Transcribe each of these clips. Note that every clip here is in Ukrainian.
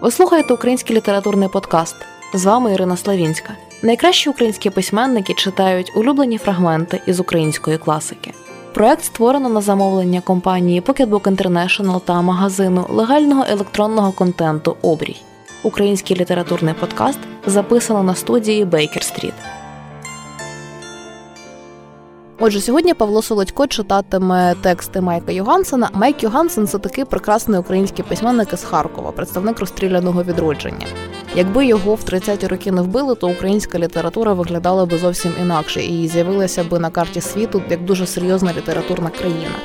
Ви слухаєте український літературний подкаст. З вами Ірина Славінська. Найкращі українські письменники читають улюблені фрагменти із української класики. Проект створено на замовлення компанії Pocketbook International та магазину легального електронного контенту Обрій. Український літературний подкаст записано на студії Бейкер Стріт. Отже, сьогодні Павло Солодько читатиме тексти Майка Йогансена. Майк Йогансен це такий прекрасний український письменник із Харкова, представник розстріляного відродження. Якби його в 30-ті роки не вбили, то українська література виглядала би зовсім інакше і з'явилася би на карті світу як дуже серйозна літературна країна.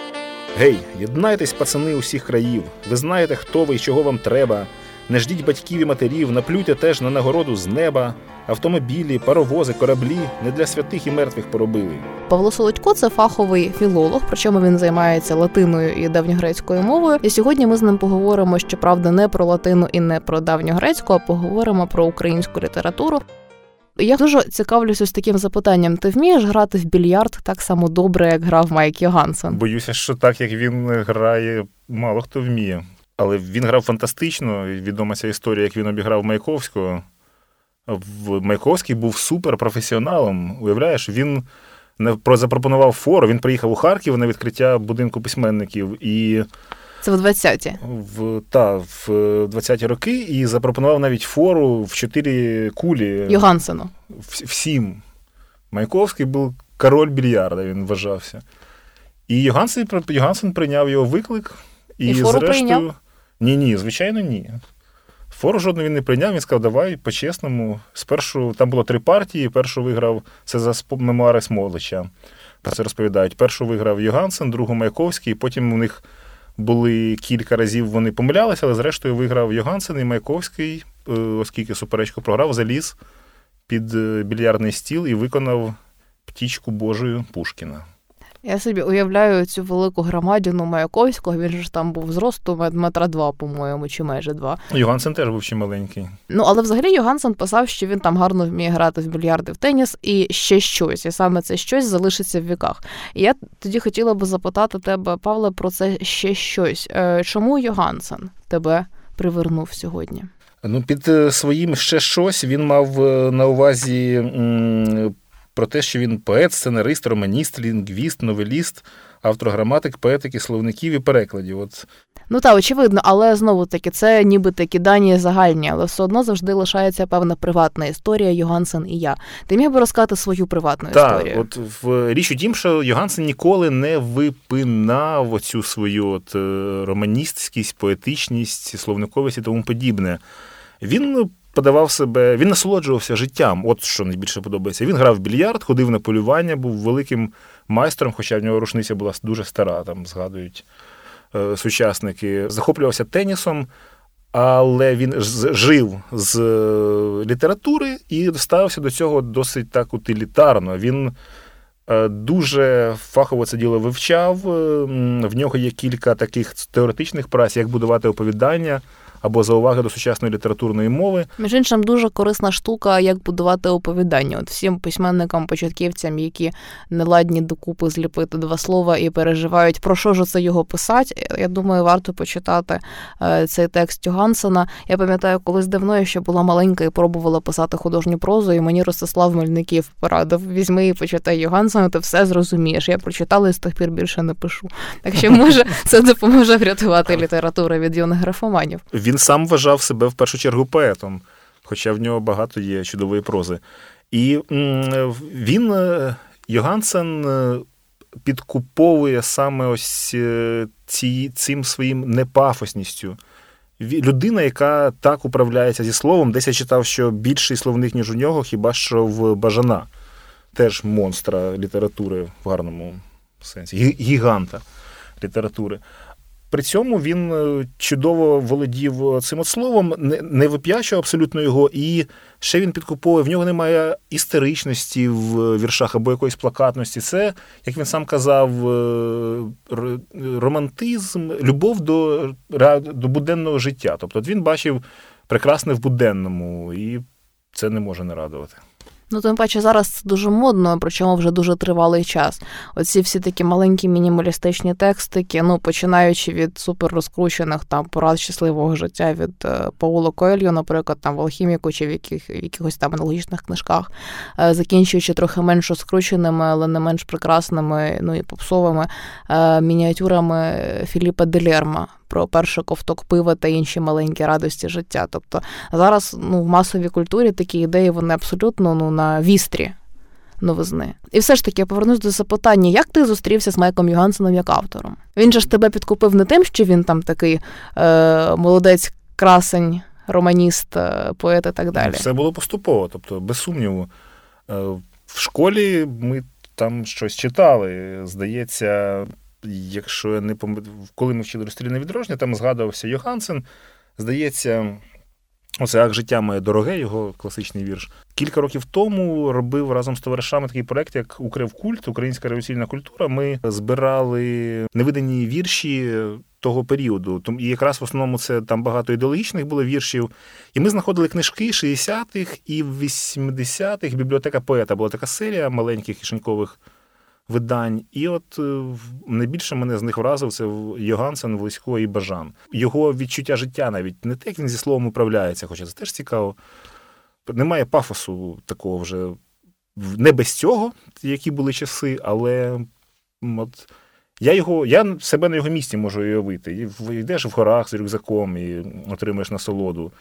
Гей, єднайтесь, пацани усіх країв. Ви знаєте, хто ви і чого вам треба. Не ждіть батьків і матерів, наплюйте теж на нагороду з неба. Автомобілі, паровози, кораблі не для святих і мертвих поробили. Павло Солодько це фаховий філолог, причому він займається латиною і давньогрецькою мовою. І сьогодні ми з ним поговоримо, щоправда, не про латину і не про давньогрецьку, а поговоримо про українську літературу. Я дуже цікавлюся з таким запитанням: ти вмієш грати в більярд так само добре, як грав Майк Йогансен? Боюся, що так як він грає, мало хто вміє. Але він грав фантастично. Відома ця історія, як він обіграв Маяковського. Маяковський був суперпрофесіоналом. Уявляєш, він запропонував фору. Він приїхав у Харків на відкриття будинку письменників. і... Це в 20-ті? В, та, в 20-ті роки і запропонував навіть фору в чотири кулі. Йогансену. Всім. Маяковський був король більярда, він вважався. І Йогансен, Йогансен прийняв його виклик. І, і фору зрештою... прийняв? Ні, ні, звичайно, ні. Фору жодного він не прийняв, він сказав, давай по-чесному. Спершу там було три партії. Першу виграв це за мемуари Смолича. Про це розповідають. Першу виграв Йогансен, другу Маяковський, потім у них були кілька разів вони помилялися, але зрештою виграв Йогансен і Маяковський, е, оскільки суперечку програв, заліз під е, більярдний стіл і виконав птічку Божою Пушкіна. Я собі уявляю цю велику громадіну Маяковського, він ж там був зросту метра два, по-моєму, чи майже два. Йогансен теж був ще маленький. Ну, але взагалі Йогансен писав, що він там гарно вміє грати в більярди в теніс і ще щось. І саме це щось залишиться в віках. І я тоді хотіла би запитати тебе, Павле, про це ще щось. Е, чому Йогансен тебе привернув сьогодні? Ну, під е, своїм ще щось він мав е, на увазі про те, що він поет, сценарист, романіст, лінгвіст, новеліст, автор граматик, поетики, словників і перекладів. От. Ну так, очевидно, але знову таки це ніби такі дані загальні, але все одно завжди лишається певна приватна історія Йогансен і я. Ти міг би розказати свою приватну так, історію? От в річ у тім, що Йогансен ніколи не випинав оцю свою от е, романістськість, поетичність, словниковість і тому подібне. Він подавав себе, він насолоджувався життям. От що найбільше подобається. Він грав в більярд, ходив на полювання, був великим майстром, хоча в нього рушниця була дуже стара, там згадують е, сучасники. Захоплювався тенісом, але він жив з е, літератури і ставився до цього досить так утилітарно. Він е, Дуже фахово це діло вивчав. В нього є кілька таких теоретичних праць, як будувати оповідання або зауваги до сучасної літературної мови. Між іншим, дуже корисна штука, як будувати оповідання. От всім письменникам, початківцям, які не ладні докупи зліпити два слова і переживають, про що ж це його писати. Я думаю, варто почитати е, цей текст Йогансена. Я пам'ятаю, колись давно я ще була маленька і пробувала писати художню прозу, і мені Ростислав Мельників порадив: візьми і почитай Йогансена, ти все зрозумієш. Я прочитала і з тих пір більше не пишу. Так що може це допоможе врятувати літературу від юних графоманів. Він сам вважав себе в першу чергу поетом, хоча в нього багато є чудової прози. І він, е, Йогансен, е, підкуповує саме ось е, ці, цим своїм непафосністю. Людина, яка так управляється зі словом, десь я читав, що більший словник, ніж у нього, хіба що в Бажана, теж монстра літератури в гарному сенсі, гіганта літератури. При цьому він е, чудово володів е, цим от словом, не вип'ячував абсолютно його, і ще він підкуповує. В нього немає істеричності в віршах або якоїсь плакатності. Це, як він сам казав, е, романтизм, любов до до буденного життя. Тобто він бачив прекрасне в буденному, і це не може не радувати. Ну, тим паче зараз це дуже модно, причому вже дуже тривалий час. Оці всі такі маленькі мінімалістичні текстики, ну починаючи від супер розкручених там порад щасливого життя від е, Пауло Коельо, наприклад, там в алхіміку чи в яких в якихось там аналогічних книжках, е, закінчуючи трохи менш розкрученими, але не менш прекрасними, ну і попсовими е, мініатюрами Філіпа Делерма про перший ковток пива та інші маленькі радості життя. Тобто зараз ну, в масовій культурі такі ідеї вони абсолютно ну, на вістрі новизни. І все ж таки я повернусь до запитання, як ти зустрівся з Майком Югансеном як автором? Він же ж тебе підкупив не тим, що він там такий е, молодець, красень, романіст, е, поет і так далі. Все було поступово, тобто, без сумніву. Е, в школі ми там щось читали. Здається, якщо я не пом... коли ми вчили розстрільне відродження, там згадувався Йогансен. Здається, оце як життя моє дороге, його класичний вірш. Кілька років тому робив разом з товаришами такий проект, як Укревкульт, Українська революційна культура. Ми збирали невидані вірші. Того періоду, і якраз в основному це там багато ідеологічних було віршів. І ми знаходили книжки 60-х і 80-х. Бібліотека поета була така серія маленьких кишенькових видань. І от е, найбільше мене з них вразив це Йогансен, Влисько і Бажан. Його відчуття життя навіть не те, як він зі словом управляється, хоча це теж цікаво. Немає пафосу такого вже не без цього, які були часи, але от. Я його, я себе на його місці можу уявити. Йдеш в горах з рюкзаком і отримаєш насолоду.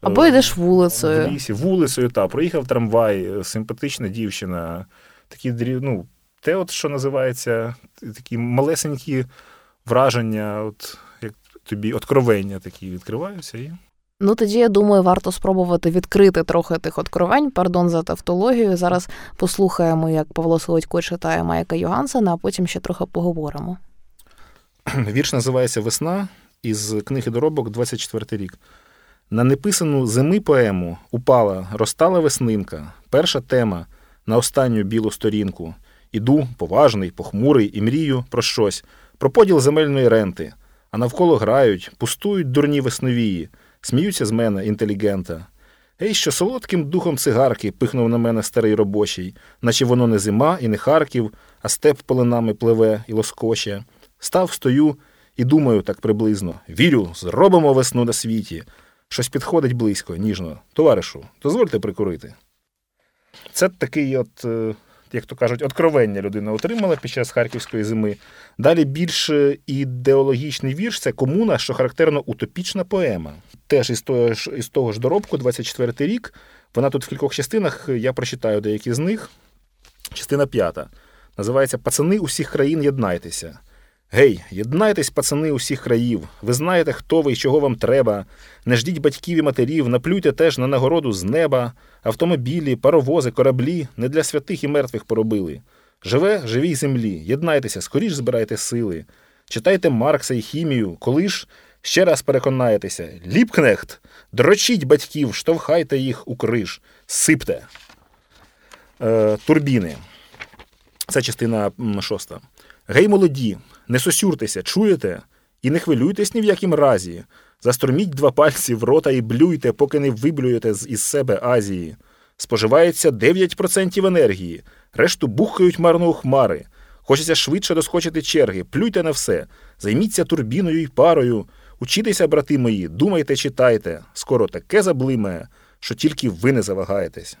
Або йдеш вулицею. В лісі, вулицею, та, проїхав трамвай, симпатична дівчина, такі ну, те, от, що називається, такі малесенькі враження, от як тобі откровення такі відкриваються. і... Ну тоді я думаю, варто спробувати відкрити трохи тих откровень. Пардон за тавтологію. Зараз послухаємо, як Павло Солодько читає Майка Йогансена, а потім ще трохи поговоримо. Вірш називається Весна із книги доробок 24 рік. На неписану зими поему упала, розтала веснинка, перша тема на останню білу сторінку. Іду поважний, похмурий і мрію про щось, про поділ земельної ренти, а навколо грають, пустують дурні весновії, сміються з мене інтелігента. Ей, що солодким духом цигарки пихнув на мене старий робочий, наче воно не зима і не Харків, а степ полинами пливе і лоскоче. Став, стою і думаю так приблизно вірю, зробимо весну на світі. Щось підходить близько, ніжно. Товаришу, дозвольте прикурити. Це такий от е, як то кажуть, откровення людина отримала під час харківської зими. Далі більш ідеологічний вірш це комуна, що характерно утопічна поема. Теж із того ж із того ж доробку, 24 рік. Вона тут в кількох частинах. Я прочитаю деякі з них. Частина п'ята. Називається Пацани усіх країн єднайтеся. Гей, єднайтесь, пацани усіх країв. Ви знаєте, хто ви і чого вам треба. Не ждіть батьків і матерів, наплюйте теж на нагороду з неба. Автомобілі, паровози, кораблі не для святих і мертвих поробили. Живе, живій землі, єднайтеся, скоріш збирайте сили. Читайте Маркса і хімію, коли ж ще раз переконаєтеся. Ліпкнехт, дрочіть батьків, штовхайте їх у криш, сипте. Е, Турбіни. Це частина шоста. Гей, молоді, не сосюртеся, чуєте? І не хвилюйтесь ні в якім разі. Застроміть два пальці в рота і блюйте, поки не виблюєте із себе Азії. Споживається 9% енергії, решту бухають марно у хмари. Хочеться швидше доскочити черги, плюйте на все, займіться турбіною і парою. Учітеся, брати мої, думайте, читайте. Скоро таке заблимає, що тільки ви не завагаєтесь.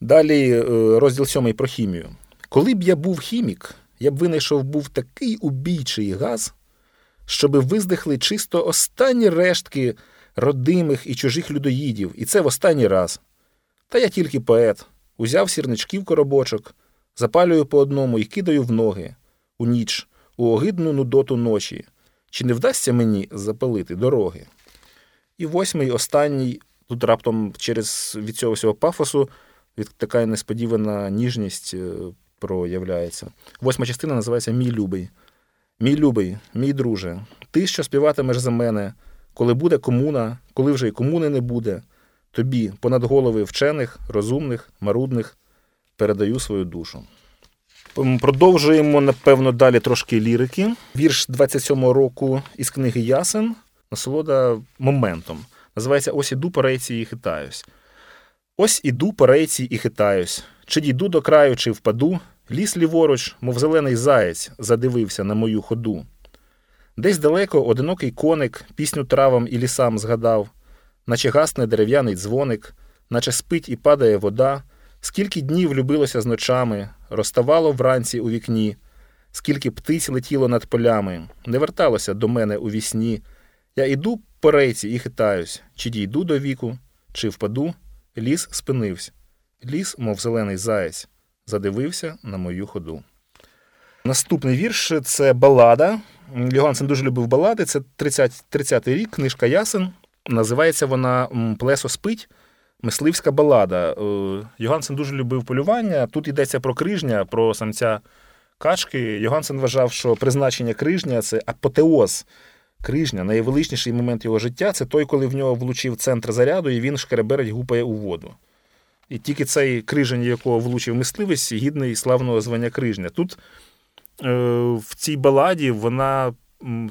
Далі е, розділ сьомий про хімію. Коли б я був хімік, я б винайшов був такий убійчий газ, щоби виздихли чисто останні рештки родимих і чужих людоїдів, і це в останній раз. Та я тільки поет, узяв сірничків коробочок, запалюю по одному і кидаю в ноги у ніч, у огидну нудоту ночі. Чи не вдасться мені запалити дороги? І восьмий, останній, тут раптом через від цього всього пафосу від така несподівана ніжність е, проявляється. Восьма частина називається Мій любий. Мій любий, мій друже, ти, що співатимеш за мене, коли буде комуна, коли вже й комуни не буде, тобі, понад голови вчених, розумних, марудних, передаю свою душу. Продовжуємо, напевно, далі трошки лірики. Вірш 27-го року із книги Ясен, насолода моментом. Називається Ось іду по рейці і хитаюсь. Ось іду по рейці і хитаюсь. Чи дійду до краю, чи впаду, ліс ліворуч, мов зелений заєць, задивився на мою ходу. Десь далеко одинокий коник пісню травам і лісам згадав, наче гасне дерев'яний дзвоник, наче спить і падає вода, скільки днів любилося з ночами, розставало вранці у вікні, скільки птиць летіло над полями, не верталося до мене у вісні. Я іду по рейці і хитаюсь, чи дійду до віку, чи впаду. Ліс спинився. Ліс, мов зелений заєць, задивився на мою ходу. Наступний вірш це балада. Йогансен дуже любив балади. Це 30, 30-й рік, книжка Ясен. Називається вона Плесо спить. Мисливська балада. Е, Йогансен дуже любив полювання. Тут йдеться про крижня, про самця качки. Йогансен вважав, що призначення крижня це апотеоз крижня. Найвеличніший момент його життя це той, коли в нього влучив центр заряду, і він шкереберить гупає у воду. І тільки цей крижень, якого влучив мисливець, гідний славного звання крижня. Тут е, в цій баладі вона,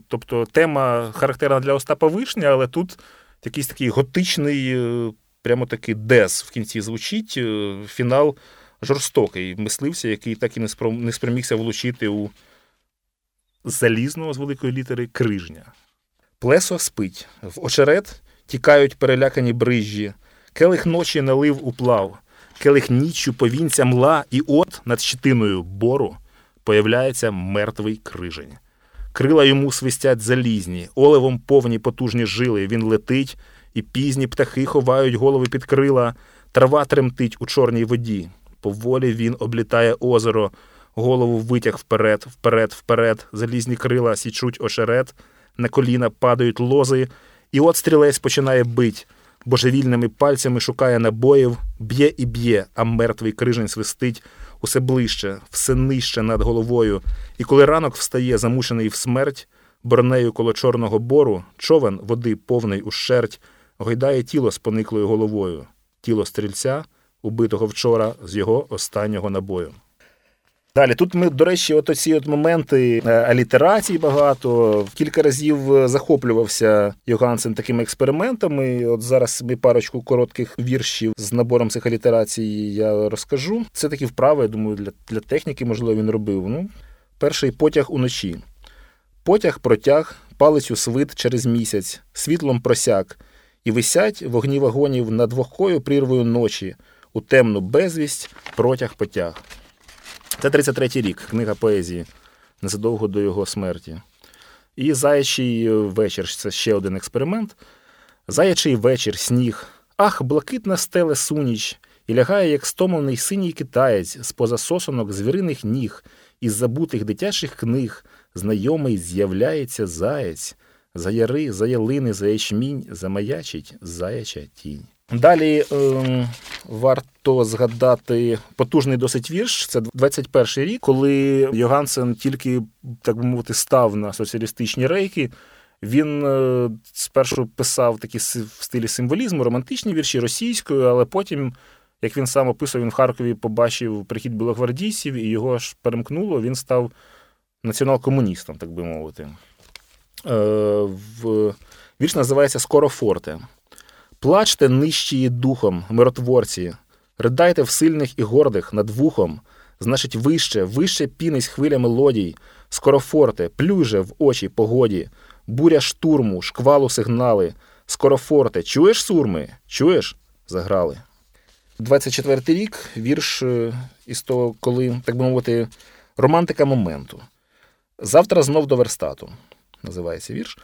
тобто тема характерна для Остапа Вишня, але тут якийсь такий готичний, е, прямо такий дес в кінці звучить. Е, фінал жорстокий мисливця, який так і не спромігся влучити у залізного з великої літери крижня. Плесо спить, в очерет тікають перелякані брижжі, келих ночі налив уплав, келих ніччю повінця мла, і от над щитиною бору появляється мертвий крижень. Крила йому свистять залізні, оливом повні потужні жили. Він летить, і пізні птахи ховають голови під крила, трава тремтить у чорній воді. Поволі він облітає озеро, голову витяг вперед, вперед, вперед, залізні крила січуть очерет, на коліна падають лози, і от стрілець починає бить. Божевільними пальцями шукає набоїв, б'є і б'є, а мертвий крижень свистить усе ближче, все нижче над головою. І коли ранок встає, замучений в смерть, бронею коло Чорного бору, човен води повний ущерть, гойдає тіло з пониклою головою, тіло стрільця, убитого вчора з його останнього набою. Далі тут ми, до речі, от оці от моменти е, алітерацій багато. Кілька разів е, захоплювався Йогансен такими експериментами. От зараз ми парочку коротких віршів з набором цих алітерацій я розкажу. Це такі вправи, я думаю, для для техніки, можливо, він робив. Ну, Перший потяг уночі. Потяг протяг, палицю свит через місяць, світлом просяк, і висять вогні вагонів над вогкою прірвою ночі, у темну безвість протяг потяг. Це 33-й рік, книга поезії незадовго до його смерті. І заячий вечір це ще один експеримент. Заячий вечір, сніг. Ах, блакитна стеле суніч, і лягає, як стомлений синій китаєць, з поза сосонок звіриних ніг, із забутих дитячих книг, знайомий з'являється заєць, за яри, за ялини, за ячмінь, замаячить заяча тінь. Далі е, варто згадати потужний досить вірш. Це 21 рік, коли Йогансен тільки, так би мовити, став на соціалістичні рейки. Він е, спершу писав такі в стилі символізму, романтичні вірші російською, але потім, як він сам описував, він в Харкові побачив прихід білогвардійців і його ж перемкнуло. Він став націонал-комуністом, так би мовити. Е, в... Вірш називається Скоро форте. Плачте нижчії духом, миротворці, ридайте в сильних і гордих над вухом, значить, вище, вище пінись хвиля мелодій, скорофорте, плюже в очі погоді, буря штурму, шквалу сигнали, скорофорте, чуєш сурми? Чуєш? Заграли. 24-й рік вірш е, із того, коли, так би мовити, романтика моменту. Завтра знов до верстату. Називається вірш.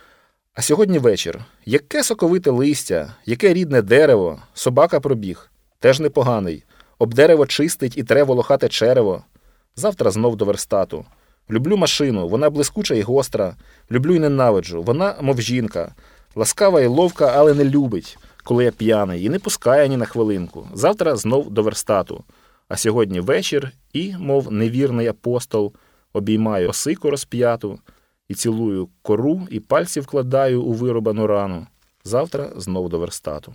А сьогодні вечір. Яке соковите листя, яке рідне дерево, собака пробіг, теж непоганий. Об дерево чистить і тре волохате черево. Завтра знов до верстату. Люблю машину, вона блискуча і гостра. Люблю і ненавиджу. Вона, мов жінка, ласкава і ловка, але не любить, коли я п'яний, і не пускає ні на хвилинку. Завтра знов до верстату. А сьогодні вечір і, мов невірний апостол, обіймаю осику розп'яту і цілую кору, і пальці вкладаю у виробану рану. Завтра знову до верстату.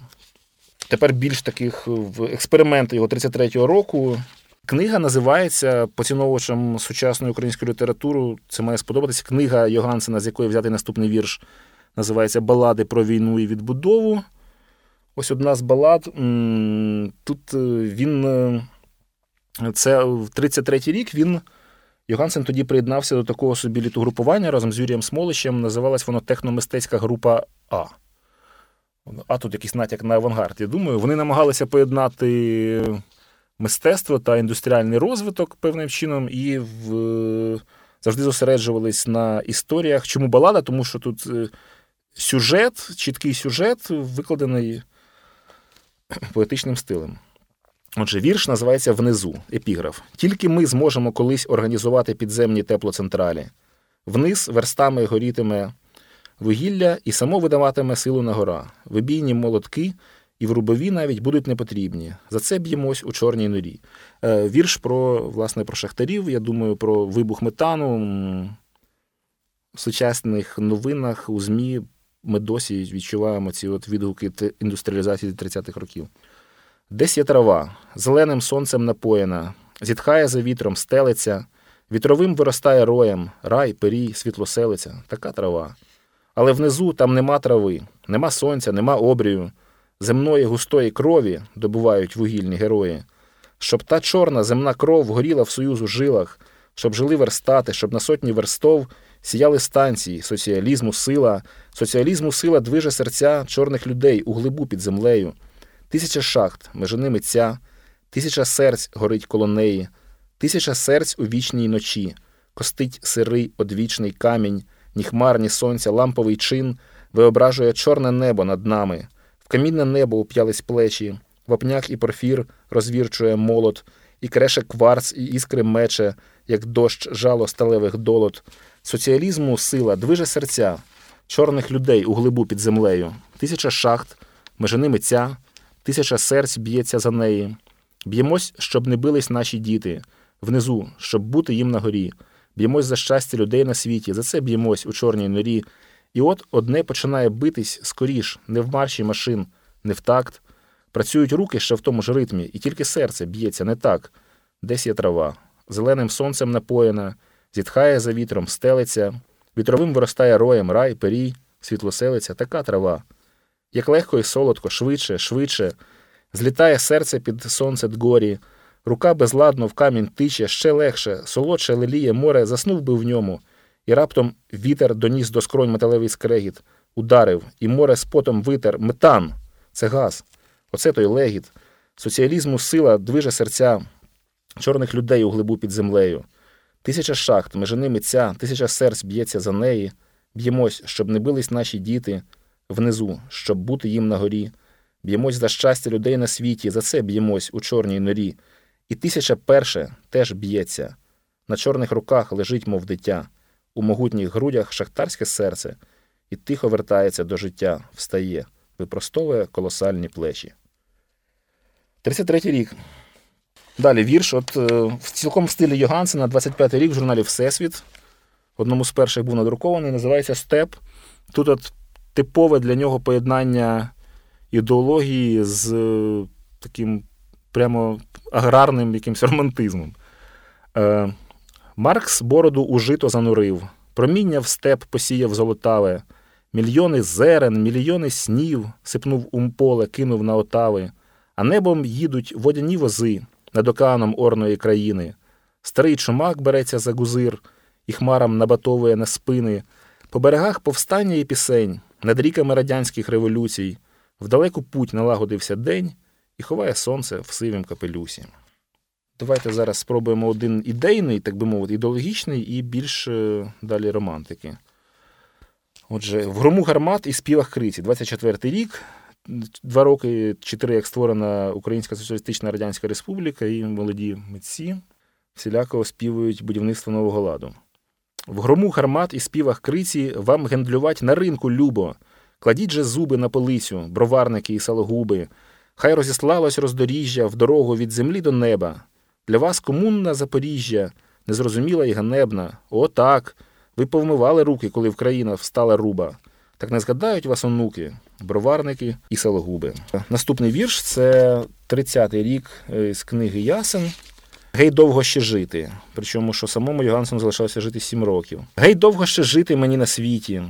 Тепер більш таких в експерименти його 33-го року. Книга називається поціновувачем сучасної української літератури. Це має сподобатися. Книга Йогансена, з якої взяти наступний вірш, називається Балади про війну і відбудову. Ось одна з балад. Тут він. Це в 33-й рік він. Йогансен тоді приєднався до такого собі літогрупування разом з Юрієм Смолищем. Називалась воно техномистецька група А. А тут якийсь натяк на авангард. Я думаю, вони намагалися поєднати мистецтво та індустріальний розвиток певним чином, і в... завжди зосереджувались на історіях. Чому балада? Тому що тут е, сюжет, чіткий сюжет, викладений поетичним стилем. Отже, вірш називається Внизу, епіграф. Тільки ми зможемо колись організувати підземні теплоцентралі. Вниз верстами горітиме вугілля і само видаватиме силу на гора. Вибійні молотки і в рубові навіть будуть непотрібні. За це б'ємось у чорній норі. Е, вірш про власне, про шахтарів. Я думаю, про вибух метану. В сучасних новинах у ЗМІ ми досі відчуваємо ці от відгуки індустріалізації 30-х років. Десь є трава, зеленим сонцем напоєна, зітхає за вітром, стелиться, вітровим виростає роєм, рай, перій, світлоселиця, така трава. Але внизу там нема трави, нема сонця, нема обрію, земної густої крові добувають вугільні герої, щоб та чорна земна кров горіла в союзу жилах, щоб жили верстати, щоб на сотні верстов сіяли станції, соціалізму сила, соціалізму сила движе серця чорних людей у глибу під землею. Тисяча шахт, межи ними ця, тисяча серць горить коло неї, тисяча серць у вічній ночі, костить сирий одвічний камінь, ні хмар, ні сонця, ламповий чин. Виображує чорне небо над нами. В камінне небо уп'ялись плечі, вапняк і порфір розвірчує молот, і креше кварц, і іскри мече, як дощ жало сталевих долот. Соціалізму сила движе серця, чорних людей у глибу під землею, тисяча шахт, межи ними ця. Тисяча серць б'ється за неї. Б'ємось, щоб не бились наші діти, внизу, щоб бути їм на горі. Б'ємось за щастя людей на світі, за це б'ємось у чорній норі. І от одне починає битись скоріш, не в марші машин, не в такт. Працюють руки ще в тому ж ритмі, і тільки серце б'ється не так. Десь є трава, зеленим сонцем напоєна, зітхає за вітром, стелиться, вітровим виростає роєм рай, перій, світлоселиця, така трава як легко і солодко, швидше, швидше, злітає серце під сонце дгорі, рука безладно в камінь тиче, ще легше, солодше леліє море, заснув би в ньому, і раптом вітер доніс до скронь металевий скрегіт, ударив, і море з потом витер, метан. Це газ. Оце той легіт. Соціалізму сила движе серця чорних людей у глибу під землею. Тисяча шахт, межи ними ця, тисяча серць б'ється за неї, б'ємось, щоб не бились наші діти внизу, щоб бути їм на горі. Б'ємось за щастя людей на світі, за це б'ємось у чорній норі. І тисяча перше теж б'ється. На чорних руках лежить, мов дитя, у могутніх грудях шахтарське серце, і тихо вертається до життя, встає, випростовує колосальні плечі. 33-й рік. Далі вірш. От е, в цілком стилі Йогансена, 25-й рік в журналі Всесвіт. Одному з перших був надрукований, називається Степ. Тут от типове для нього поєднання ідеології з е, таким прямо аграрним якимось романтизмом. Е, Маркс бороду у жито занурив, проміння в степ посіяв золотаве, мільйони зерен, мільйони снів сипнув ум поле, кинув на отави, а небом їдуть водяні вози над океаном орної країни. Старий чумак береться за гузир і хмарам набатовує на спини, по берегах повстання і пісень, над ріками радянських революцій, в далеку путь налагодився день і ховає сонце в сивім капелюсі. Давайте зараз спробуємо один ідейний, так би мовити, ідеологічний і більш е, далі романтики. Отже, в грому гармат і співах криці, 24-й рік, два роки чи три, як створена Українська Соціалістична Радянська Республіка, і молоді митці всіляко оспівують будівництво нового ладу. В грому гармат і співах криці вам гендлювать на ринку любо. Кладіть же зуби на полицю, броварники і салогуби. Хай розіслалось роздоріжжя в дорогу від землі до неба. Для вас комунна Запоріжжя, незрозуміла і ганебна. О, так. Ви повмивали руки, коли в країна встала руба. Так не згадають вас онуки, броварники і салогуби. Наступний вірш це 30-й рік е, з книги Ясен. Гей, довго ще жити. Причому, що самому Йогансону залишалося жити сім років. Гей, довго ще жити мені на світі.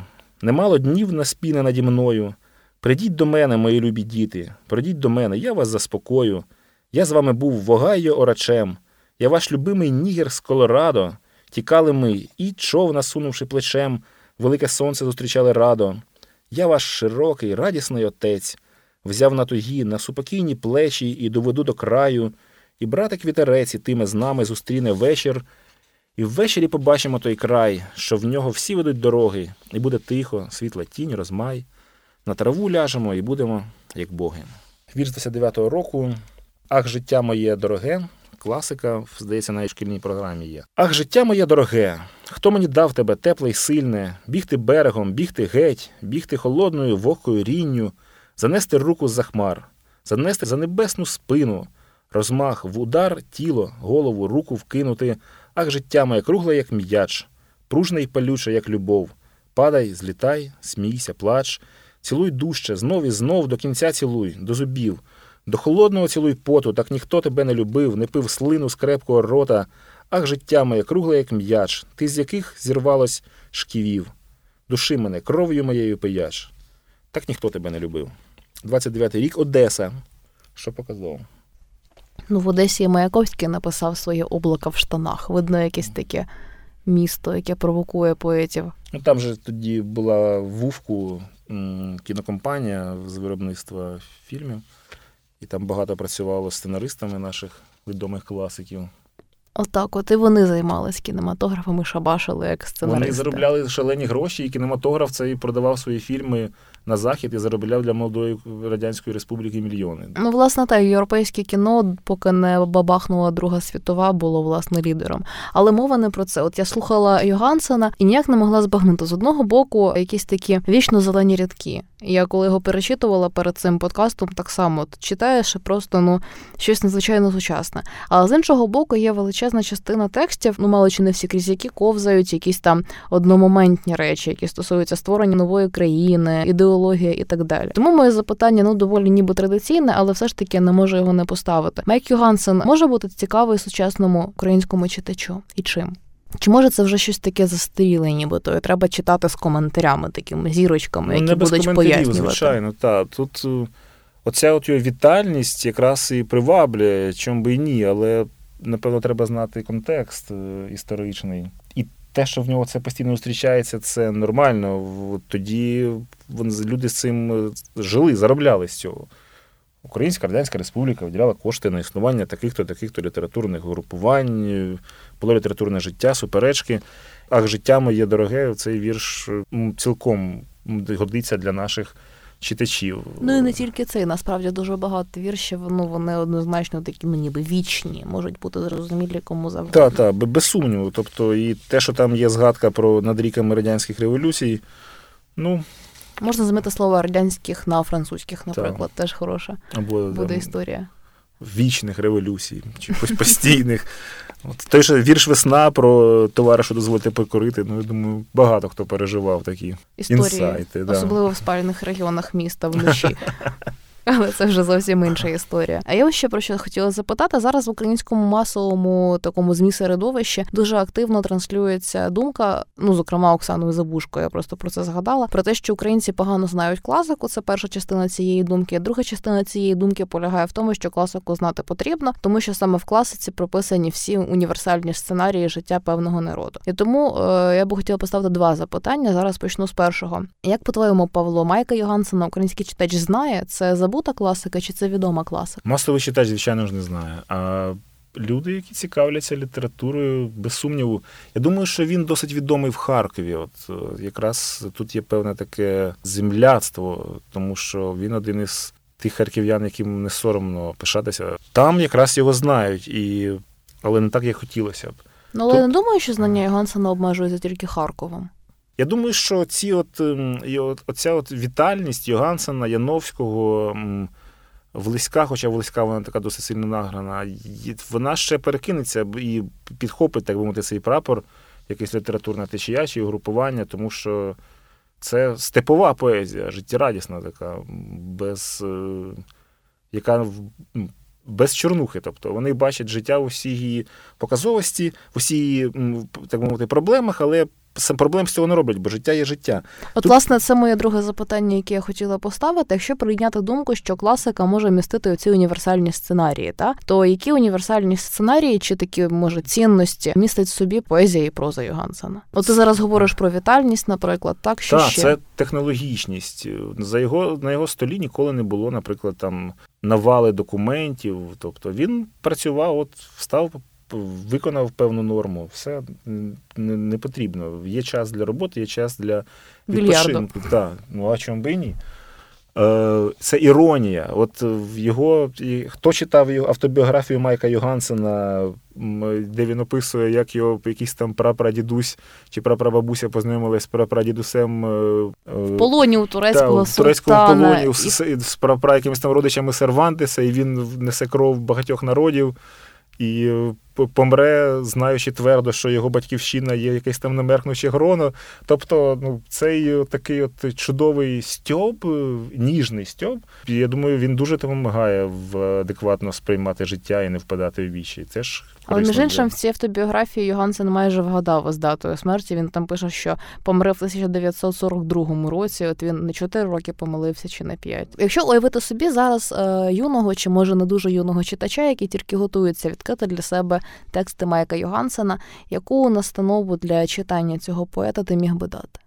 Немало днів на спіне наді мною. Придіть до мене, мої любі діти, придіть до мене, я вас заспокою. Я з вами був в Огайо орачем. Я ваш любимий нігер з Колорадо. Тікали ми, і чов, насунувши плечем, велике сонце зустрічали радо. Я ваш широкий, радісний отець, взяв на тугі, на супокійні плечі і доведу до краю, і братик вітерець ітиме з нами зустріне вечір, і ввечері побачимо той край, що в нього всі ведуть дороги, і буде тихо, світла тінь, розмай. На траву ляжемо і будемо, як боги. Вірш 29-го року. Ах, життя моє дороге, класика, здається, на шкільній програмі є. Ах, життя моє дороге, хто мені дав тебе тепле й сильне, бігти берегом, бігти геть, бігти холодною вогкою рінню, занести руку за хмар, занести за небесну спину, розмах в удар, тіло, голову, руку вкинути, ах, життя моє кругле, як м'яч, пружне й палюче, як любов. Падай, злітай, смійся, плач, цілуй дужче, знов і знов до кінця цілуй, до зубів. До холодного цілуй поту, так ніхто тебе не любив, не пив слину з крепкого рота. Ах, життя моє кругле, як м'яч, ти з яких зірвалось шківів. Души мене, кров'ю моєю пияч. Так ніхто тебе не любив. 29-й рік Одеса. Що показав? Ну, в Одесі Маяковський написав своє облако в штанах. Видно, якесь таке місто, яке провокує поетів. Ну там же тоді була вувку кінокомпанія з виробництва фільмів, і там багато працювало сценаристами наших відомих класиків. Отак, от і вони займалися кінематографом і шабашили як сценаристи. Вони заробляли шалені гроші, і кінематограф цей продавав свої фільми на захід і заробляв для молодої радянської республіки мільйони. Ну, власне, так, європейське кіно, поки не бабахнула Друга світова, було власне лідером. Але мова не про це. От я слухала Йогансена і ніяк не могла збагнути з одного боку якісь такі вічно зелені рядки. Я коли його перечитувала перед цим подкастом, так само от, читаєш і просто ну щось надзвичайно сучасне. Але з іншого боку, є величезна частина текстів, ну мало чи не всі крізь які ковзають якісь там одномоментні речі, які стосуються створення нової країни, ідеології і так далі. Тому моє запитання ну доволі ніби традиційне, але все ж таки не можу його не поставити. Майк Югансен може бути цікавий сучасному українському читачу і чим? Чи може це вже щось таке застаріле, нібито і треба читати з коментарями, такими зірочками, ну, які не без будуть пояснювати? Звичайно, так. Тут е, оця от його вітальність якраз і приваблює, чому би і ні, але напевно треба знати контекст е, історичний. І те, що в нього це постійно зустрічається, це нормально. Тоді люди з цим е, жили, заробляли з цього. Українська Радянська Республіка виділяла кошти на існування таких-то таких-то літературних групувань, було літературне життя, суперечки. Ах, життя моє дороге, цей вірш цілком годиться для наших читачів. Ну і не тільки цей, насправді дуже багато віршів, ну вони однозначно такі, ну ніби вічні, можуть бути зрозумілі кому завжди. Так, так, без сумніву. Тобто, і те, що там є згадка про над ріками радянських революцій, ну. Можна замити слово радянських на французьких, наприклад, так. теж хороша Або, буде там, історія. Вічних революцій, чи постійних. От Той же вірш весна про товаришу дозвольте покорити. Ну, я думаю, багато хто переживав такі Історії, інсайти. Особливо да. в спальних регіонах міста вночі. Але це вже зовсім інша історія. А я ось ще про що хотіла запитати зараз в українському масовому такому змі середовищі дуже активно транслюється думка. Ну зокрема, Оксаною Забушко, я просто про це згадала. Про те, що українці погано знають класику. Це перша частина цієї думки. Друга частина цієї думки полягає в тому, що класику знати потрібно, тому що саме в класиці прописані всі універсальні сценарії життя певного народу. І тому е, я би хотіла поставити два запитання. Зараз почну з першого. Як по твоєму Павло Майка Йогансена, український читач знає це забута класика, чи це відома класика? Масовий читач, звичайно ж, не знає. А люди, які цікавляться літературою, без сумніву. Я думаю, що він досить відомий в Харкові. От е, якраз тут є певне таке земляцтво, тому що він один із тих харків'ян, яким не соромно пишатися. Там якраз його знають, і... але не так, як хотілося б. Ну, але Тут... не думаю, що знання Йогансена обмежується тільки Харковом. Я думаю, що ці от, ем, оця от вітальність Йогансена, Яновського в Лиська, хоча в Лиська вона така досить сильно награна, вона ще перекинеться і підхопить, так би мовити, цей прапор, якась літературна течія чи угрупування, тому що це степова поезія, життєрадісна така, без е, яка без чорнухи. Тобто вони бачать життя в усій її показовості, в усій так мовити, проблемах, але проблем з цього не роблять, бо життя є життя. От, Тут... власне, це моє друге запитання, яке я хотіла поставити. Якщо прийняти думку, що класика може містити оці універсальні сценарії, та то які універсальні сценарії чи такі може цінності містить в собі поезія і проза Йогансена? От ти зараз говориш про вітальність, наприклад, так що так, ще? це технологічність. За його на його столі ніколи не було, наприклад, там навали документів. Тобто він працював, от встав виконав певну норму. Все не, не потрібно. Є час для роботи, є час для відпочинку. Так, ну а чому би і ні? Е, це іронія. От його хто читав його автобіографію Майка Йогансена, де він описує, як його якийсь там прапрадідусь чи прапрабабуся познайомилась з прапрадідусем е, в полоні у турецького та, в турецькому полоні і... з, з прапра якимись там родичами Сервантеса, і він несе кров багатьох народів. І е, помре, знаючи твердо, що його батьківщина є якесь там намеркнуче гроно. Тобто, ну, цей такий от чудовий стьоб, ніжний стьоб, я думаю, він дуже допомагає в адекватно сприймати життя і не впадати в вічі. Це ж але між іншим, в цій автобіографії Йогансен майже вгадав з датою смерті. Він там пише, що помре в 1942 році. От він не 4 роки помилився чи не 5. Якщо уявити собі зараз е, юного чи може не дуже юного читача, який тільки готується відкрити для себе тексти Майка Йогансена, яку настанову для читання цього поета ти міг би дати?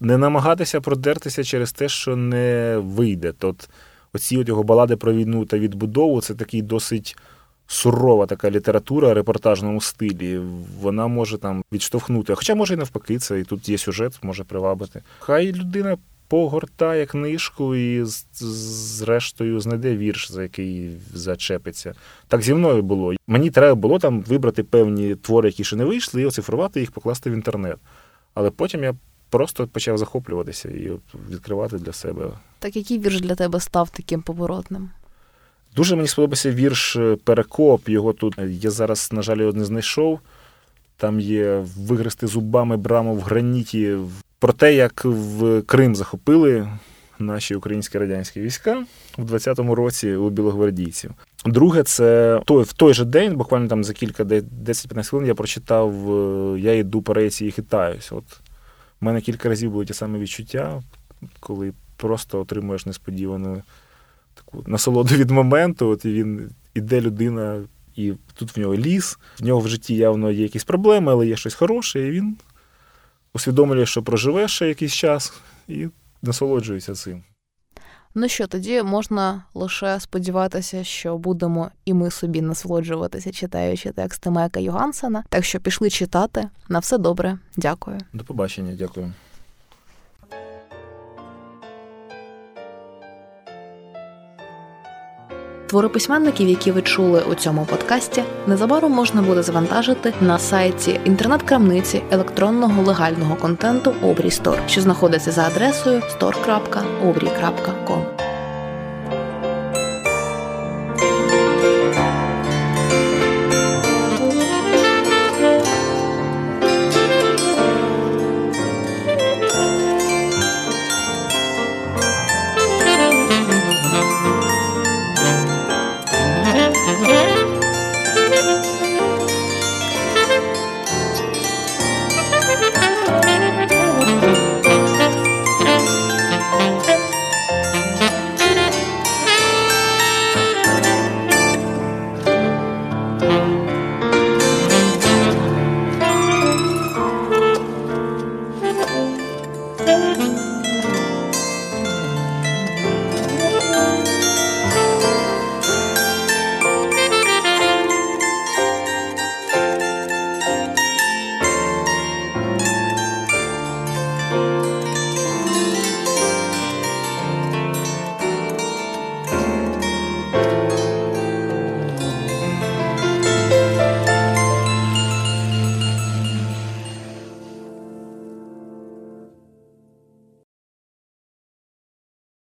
Не намагатися продертися через те, що не вийде. Тот оці от його балади про війну та відбудову це такий досить сурова така література в репортажному стилі, вона може там відштовхнути. Хоча може і навпаки, це і тут є сюжет, може привабити. Хай людина погортає книжку і зрештою знайде вірш, за який зачепиться. Так зі мною було. Мені треба було там вибрати певні твори, які ще не вийшли, і оцифрувати їх, покласти в інтернет. Але потім я. Просто почав захоплюватися і відкривати для себе. Так який вірш для тебе став таким поворотним? Дуже мені сподобався вірш е, Перекоп. Його тут е, я зараз, на жаль, його не знайшов. Там є вигризти зубами браму в граніті про те, як в Крим захопили наші українські радянські війська в 20-му році у білогвардійців. Друге, це той в той же день, буквально там за кілька 10-15 хвилин, я прочитав е, Я йду по рейці і хитаюсь. От у мене кілька разів були ті самі відчуття, коли просто отримуєш несподівану таку насолоду від моменту. От і він іде людина, і тут в нього ліс, в нього в житті явно є якісь проблеми, але є щось хороше, і він усвідомлює, що проживе ще якийсь час, і насолоджується цим. Ну що, тоді можна лише сподіватися, що будемо і ми собі насолоджуватися, читаючи тексти Майка Йогансена. Так що пішли читати. На все добре. Дякую. До побачення, дякую. Твори письменників, які ви чули у цьому подкасті, незабаром можна буде завантажити на сайті інтернет-крамниці електронного легального контенту Обрій Стор, що знаходиться за адресою store.obry.com.